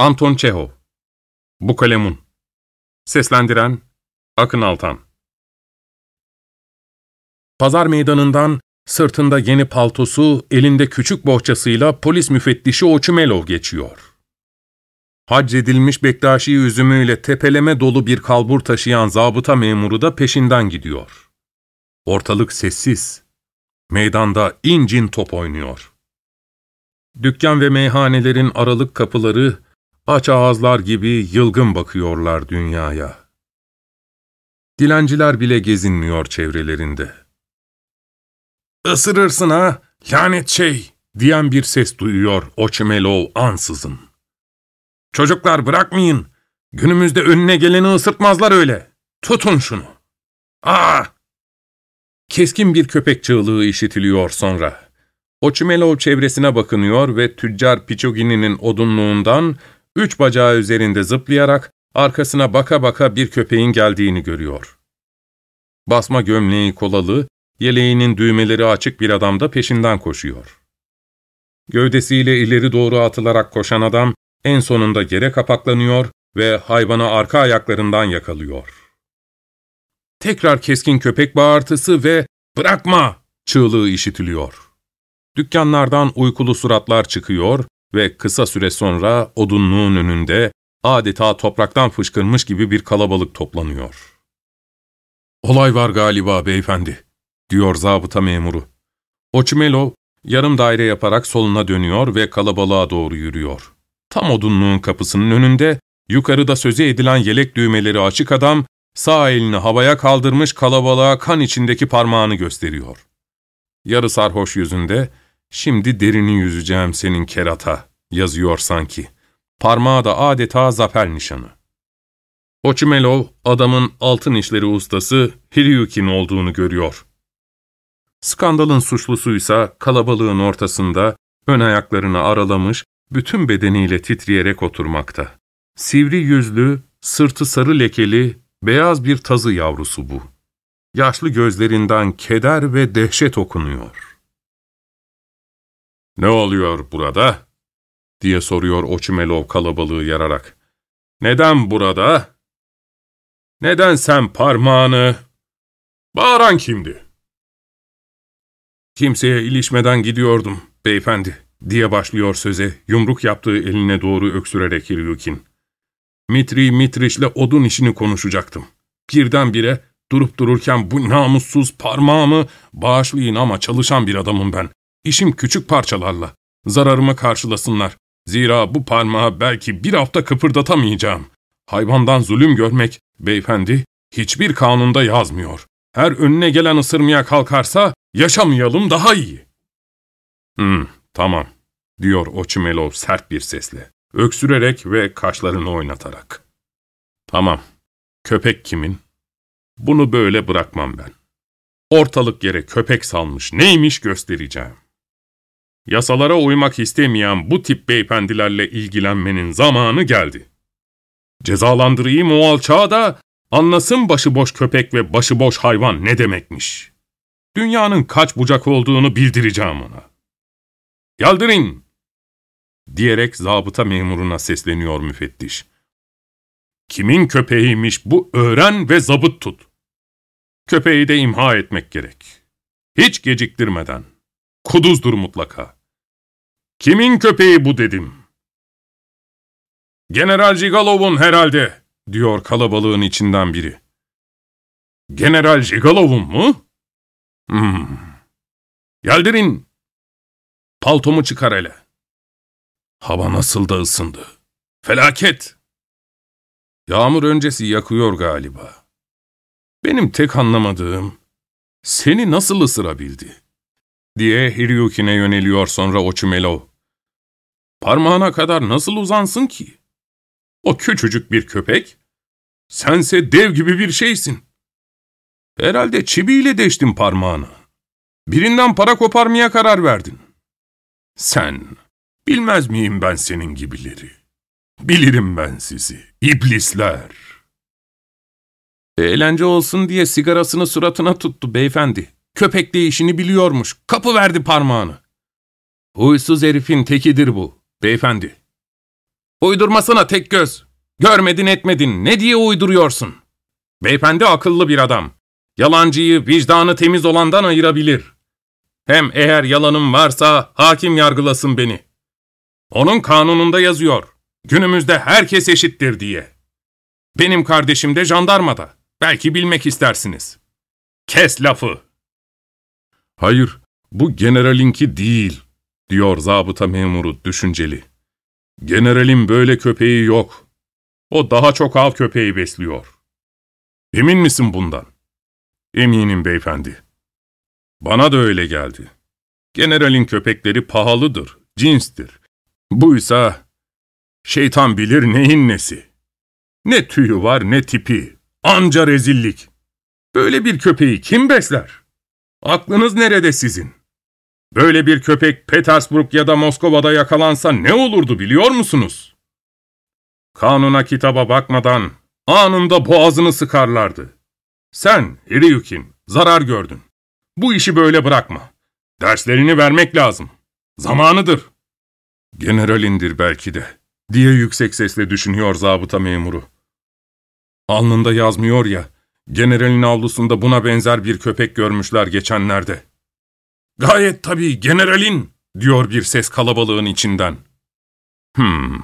Anton Çehov Bu Kalemun Seslendiren Akın Altan Pazar meydanından sırtında yeni paltosu, elinde küçük bohçasıyla polis müfettişi Oçumelov geçiyor. Hac edilmiş Bektaşi üzümüyle tepeleme dolu bir kalbur taşıyan zabıta memuru da peşinden gidiyor. Ortalık sessiz. Meydanda incin top oynuyor. Dükkan ve meyhanelerin aralık kapıları aç ağızlar gibi yılgın bakıyorlar dünyaya. Dilenciler bile gezinmiyor çevrelerinde. ''Isırırsın ha, lanet şey!'' diyen bir ses duyuyor Oçimelov ansızın. ''Çocuklar bırakmayın, günümüzde önüne geleni ısırtmazlar öyle. Tutun şunu.'' ''Aa!'' Keskin bir köpek çığlığı işitiliyor sonra. Oçimelov çevresine bakınıyor ve tüccar Piçogini'nin odunluğundan üç bacağı üzerinde zıplayarak arkasına baka baka bir köpeğin geldiğini görüyor. Basma gömleği kolalı, yeleğinin düğmeleri açık bir adam da peşinden koşuyor. Gövdesiyle ileri doğru atılarak koşan adam en sonunda yere kapaklanıyor ve hayvanı arka ayaklarından yakalıyor. Tekrar keskin köpek bağırtısı ve ''Bırakma!'' çığlığı işitiliyor. Dükkanlardan uykulu suratlar çıkıyor ve kısa süre sonra odunluğun önünde adeta topraktan fışkırmış gibi bir kalabalık toplanıyor. ''Olay var galiba beyefendi.'' diyor zabıta memuru. Oçmelov yarım daire yaparak soluna dönüyor ve kalabalığa doğru yürüyor. Tam odunluğun kapısının önünde yukarıda sözü edilen yelek düğmeleri açık adam sağ elini havaya kaldırmış kalabalığa kan içindeki parmağını gösteriyor. Yarı sarhoş yüzünde ''Şimdi derini yüzeceğim senin kerata'' yazıyor sanki. Parmağı da adeta zafer nişanı. Oçimelov, adamın altın işleri ustası Hiryukin olduğunu görüyor. Skandalın suçlusuysa kalabalığın ortasında ön ayaklarını aralamış, bütün bedeniyle titreyerek oturmakta. Sivri yüzlü, sırtı sarı lekeli, beyaz bir tazı yavrusu bu. Yaşlı gözlerinden keder ve dehşet okunuyor. ''Ne oluyor burada?'' diye soruyor Oçimelov kalabalığı yararak. ''Neden burada?'' ''Neden sen parmağını?'' ''Bağıran kimdi?'' ''Kimseye ilişmeden gidiyordum, beyefendi.'' diye başlıyor söze, yumruk yaptığı eline doğru öksürerek Hiryukin. Mitri Mitriç'le odun işini konuşacaktım. Birdenbire durup dururken bu namussuz parmağımı bağışlayın ama çalışan bir adamım ben. İşim küçük parçalarla. Zararımı karşılasınlar. Zira bu parmağı belki bir hafta kıpırdatamayacağım. Hayvandan zulüm görmek, beyefendi, hiçbir kanunda yazmıyor. Her önüne gelen ısırmaya kalkarsa yaşamayalım daha iyi. Hmm, tamam, diyor Oçimelov sert bir sesle, öksürerek ve kaşlarını oynatarak. Tamam, köpek kimin? Bunu böyle bırakmam ben. Ortalık yere köpek salmış neymiş göstereceğim. Yasalara uymak istemeyen bu tip beyefendilerle ilgilenmenin zamanı geldi. Cezalandırayım o alçağı da anlasın başıboş köpek ve başıboş hayvan ne demekmiş. Dünyanın kaç bucak olduğunu bildireceğim ona. Yaldirin! diyerek zabıta memuruna sesleniyor müfettiş. Kimin köpeğiymiş bu öğren ve zabıt tut. Köpeği de imha etmek gerek. Hiç geciktirmeden. Kuduzdur mutlaka. Kimin köpeği bu dedim. General Jigalov'un herhalde, diyor kalabalığın içinden biri. General Jigalov'un mu? Hmm. Yeldirin. Paltomu çıkar hele. Hava nasıl da ısındı. Felaket. Yağmur öncesi yakıyor galiba. Benim tek anlamadığım, seni nasıl ısırabildi? Diye Hiryukin'e yöneliyor sonra Oçumelov. Parmağına kadar nasıl uzansın ki? O küçücük bir köpek, sense dev gibi bir şeysin. Herhalde çibiyle deştin parmağını. Birinden para koparmaya karar verdin. Sen, bilmez miyim ben senin gibileri? Bilirim ben sizi, iblisler. Eğlence olsun diye sigarasını suratına tuttu beyefendi. Köpek işini biliyormuş, kapı verdi parmağını. Huysuz herifin tekidir bu, beyefendi. Uydurmasına tek göz. Görmedin etmedin, ne diye uyduruyorsun? Beyefendi akıllı bir adam. Yalancıyı vicdanı temiz olandan ayırabilir. Hem eğer yalanım varsa hakim yargılasın beni. Onun kanununda yazıyor. Günümüzde herkes eşittir diye. Benim kardeşim de jandarmada. Belki bilmek istersiniz. Kes lafı. Hayır, bu generalinki değil, diyor zabıta memuru düşünceli. Generalin böyle köpeği yok. O daha çok av köpeği besliyor. Emin misin bundan? Eminim beyefendi. Bana da öyle geldi. Generalin köpekleri pahalıdır, cinstir. Buysa şeytan bilir neyin nesi. Ne tüyü var ne tipi. Anca rezillik. Böyle bir köpeği kim besler? Aklınız nerede sizin? Böyle bir köpek Petersburg ya da Moskova'da yakalansa ne olurdu biliyor musunuz? Kanuna kitaba bakmadan anında boğazını sıkarlardı. Sen, Hiryukin, zarar gördün. Bu işi böyle bırakma. Derslerini vermek lazım. Zamanıdır. Generalindir belki de, diye yüksek sesle düşünüyor zabıta memuru. Alnında yazmıyor ya, generalin avlusunda buna benzer bir köpek görmüşler geçenlerde. Gayet tabii generalin, diyor bir ses kalabalığın içinden. Hmm,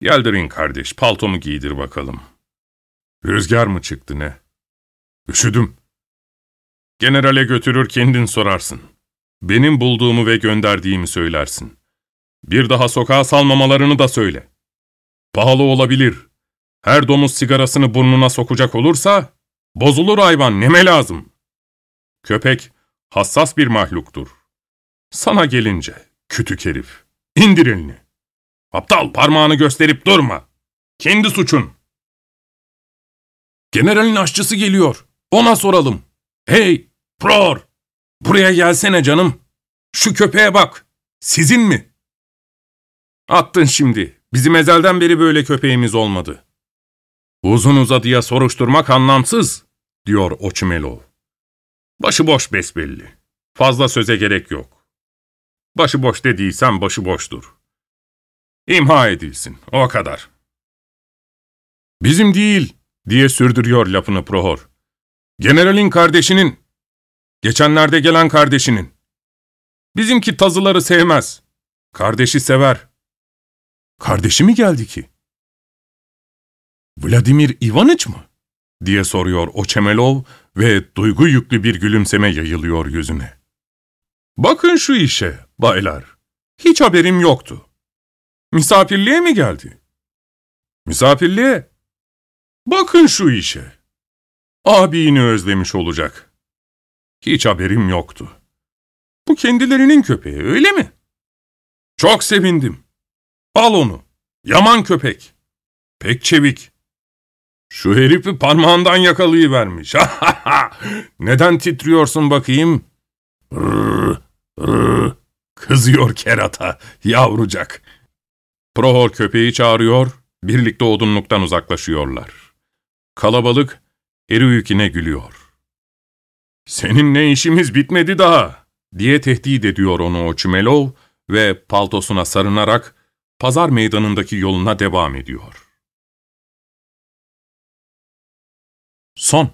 Yeldirin kardeş, paltomu giydir bakalım. Rüzgar mı çıktı ne? Üşüdüm. Generale götürür kendin sorarsın. Benim bulduğumu ve gönderdiğimi söylersin. Bir daha sokağa salmamalarını da söyle. Pahalı olabilir. Her domuz sigarasını burnuna sokacak olursa, bozulur hayvan, neme lazım. Köpek, hassas bir mahluktur. Sana gelince, kütük herif, indir elini. Aptal parmağını gösterip durma. Kendi suçun. Generalin aşçısı geliyor. Ona soralım. Hey, Pror! Buraya gelsene canım. Şu köpeğe bak. Sizin mi? Attın şimdi. Bizim ezelden beri böyle köpeğimiz olmadı. Uzun uzadıya soruşturmak anlamsız, diyor Oçimelov. Başıboş besbelli. Fazla söze gerek yok. Başıboş dediysem başıboştur. İmha edilsin, o kadar. Bizim değil, diye sürdürüyor lafını Prohor. Generalin kardeşinin, geçenlerde gelen kardeşinin. Bizimki tazıları sevmez, kardeşi sever. Kardeşi mi geldi ki? Vladimir Ivaniç mı? diye soruyor Oçemelov ve duygu yüklü bir gülümseme yayılıyor yüzüne. Bakın şu işe, baylar. Hiç haberim yoktu. Misafirliğe mi geldi? Misafirliğe? Bakın şu işe. Abini özlemiş olacak. Hiç haberim yoktu. Bu kendilerinin köpeği, öyle mi? Çok sevindim. Al onu. Yaman köpek. Pek çevik. Şu herifi parmağından yakalayıvermiş. Neden titriyorsun bakayım? Rrr, rrr. Kızıyor kerata, yavrucak. Prohor köpeği çağırıyor, birlikte odunluktan uzaklaşıyorlar. Kalabalık Eruyukin'e gülüyor. ''Seninle işimiz bitmedi daha.'' diye tehdit ediyor onu Oçumelov ve paltosuna sarınarak pazar meydanındaki yoluna devam ediyor. Son